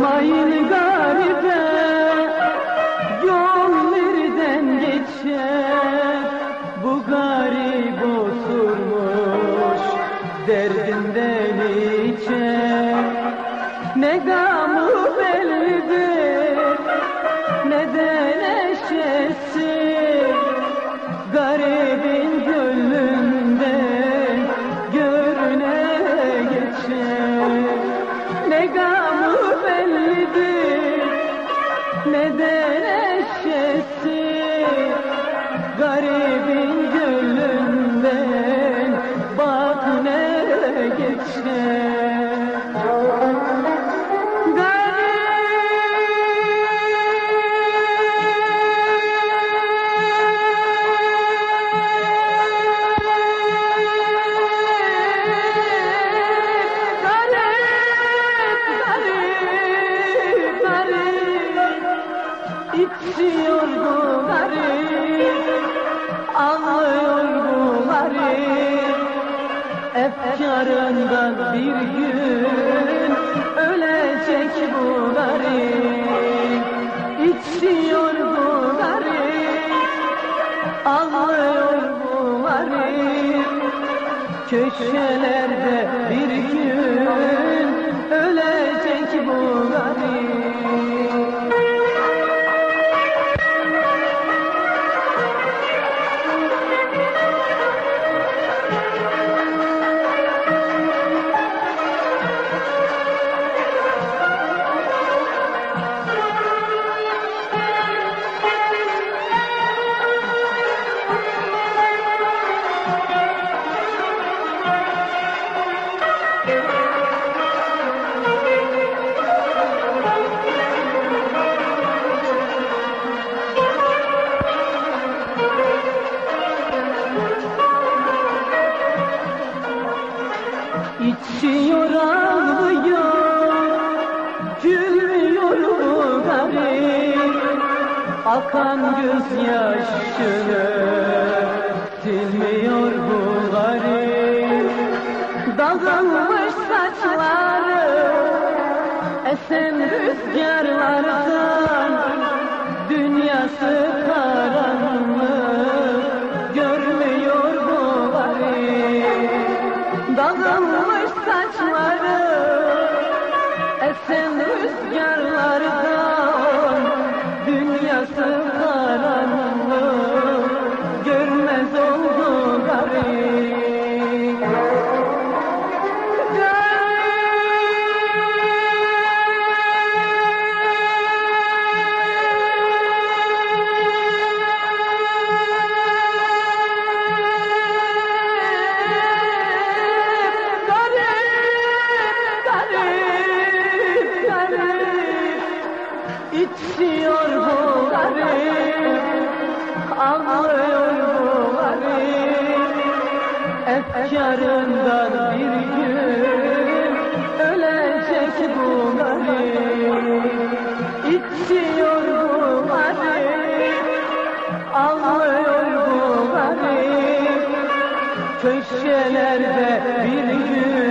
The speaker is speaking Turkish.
Sormayın garibe Yol nereden geçer? Bu garip osurmuş Derdinden içer? Ne gamı bellidir Ne de neşesi. Garibin gönlünde Görüne geçer. Ne gamı ne Efkarından bir gün Ölecek bu garip İçiyor bu garip Ağlıyor bu garip Köşelerde bir İçiyor ağlıyor Gülmüyor garip. Akan gözyaşını Silmiyor bu garip Dağılmış saçları Esen rüzgarlardan İçiyor bu garip Ağlıyor bu garip Efkarından bir gün Ölecek bu garip İçiyor bu garip Ağlıyor bu Köşelerde bir gün